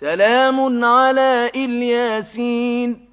سَلَامٌ عَلَىٰ إلياسين.